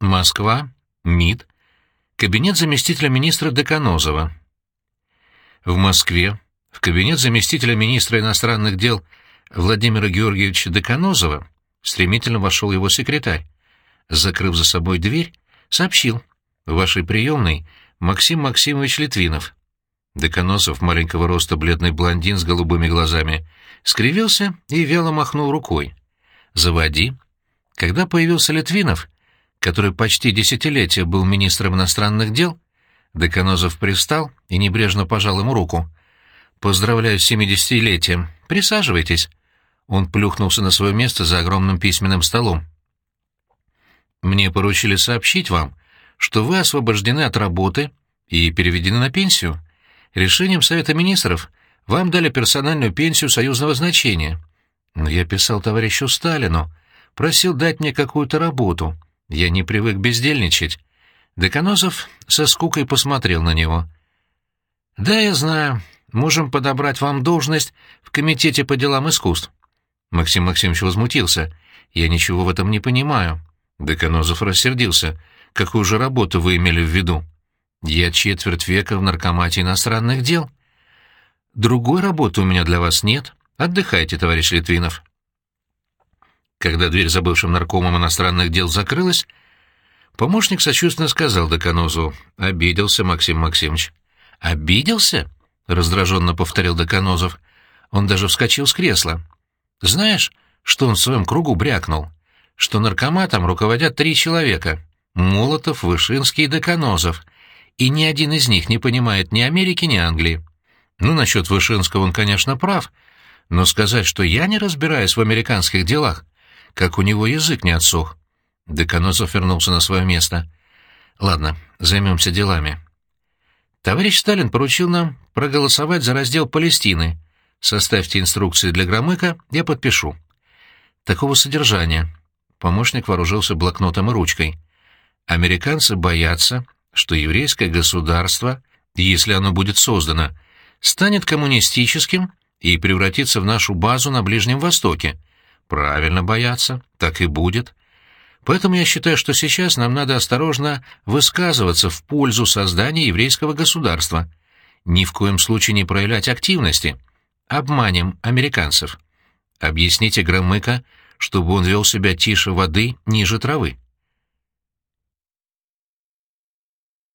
Москва, МИД, кабинет заместителя министра Деканозова. В Москве, в кабинет заместителя министра иностранных дел Владимира Георгиевича Деканозова стремительно вошел его секретарь. Закрыв за собой дверь, сообщил. В вашей приемной Максим Максимович Литвинов. Деканозов, маленького роста бледный блондин с голубыми глазами, скривился и вяло махнул рукой. «Заводи». Когда появился Литвинов, который почти десятилетие был министром иностранных дел, Деканозов пристал и небрежно пожал ему руку. «Поздравляю с семидесятилетием. Присаживайтесь». Он плюхнулся на свое место за огромным письменным столом. «Мне поручили сообщить вам, что вы освобождены от работы и переведены на пенсию. Решением Совета Министров вам дали персональную пенсию союзного значения. Но я писал товарищу Сталину, просил дать мне какую-то работу. Я не привык бездельничать. Деканозов со скукой посмотрел на него. «Да, я знаю. Можем подобрать вам должность в Комитете по делам искусств». Максим Максимович возмутился. «Я ничего в этом не понимаю». Деканозов рассердился. «Какую же работу вы имели в виду?» «Я четверть века в наркомате иностранных дел». «Другой работы у меня для вас нет. Отдыхайте, товарищ Литвинов». Когда дверь за бывшим наркомом иностранных дел закрылась, помощник сочувственно сказал Деканозу. «Обиделся Максим Максимович». «Обиделся?» — раздраженно повторил Деканозов. Он даже вскочил с кресла. «Знаешь, что он в своем кругу брякнул? Что наркоматом руководят три человека — Молотов, Вышинский и Деканозов, и ни один из них не понимает ни Америки, ни Англии. Ну, насчет Вышинского он, конечно, прав, но сказать, что я не разбираюсь в американских делах, как у него язык не отсох. Деканозов вернулся на свое место. «Ладно, займемся делами». Товарищ Сталин поручил нам проголосовать за раздел Палестины. Составьте инструкции для Громыка, я подпишу. Такого содержания. Помощник вооружился блокнотом и ручкой. Американцы боятся, что еврейское государство, если оно будет создано, станет коммунистическим и превратится в нашу базу на Ближнем Востоке, Правильно бояться, так и будет. Поэтому я считаю, что сейчас нам надо осторожно высказываться в пользу создания еврейского государства. Ни в коем случае не проявлять активности. Обманем американцев. Объясните Громыка, чтобы он вел себя тише воды, ниже травы.